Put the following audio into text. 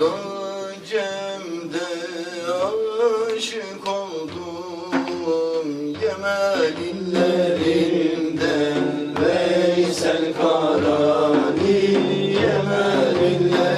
Yolunda aşık oldum Yemel illerinde Veysel Karani Yemel illerinde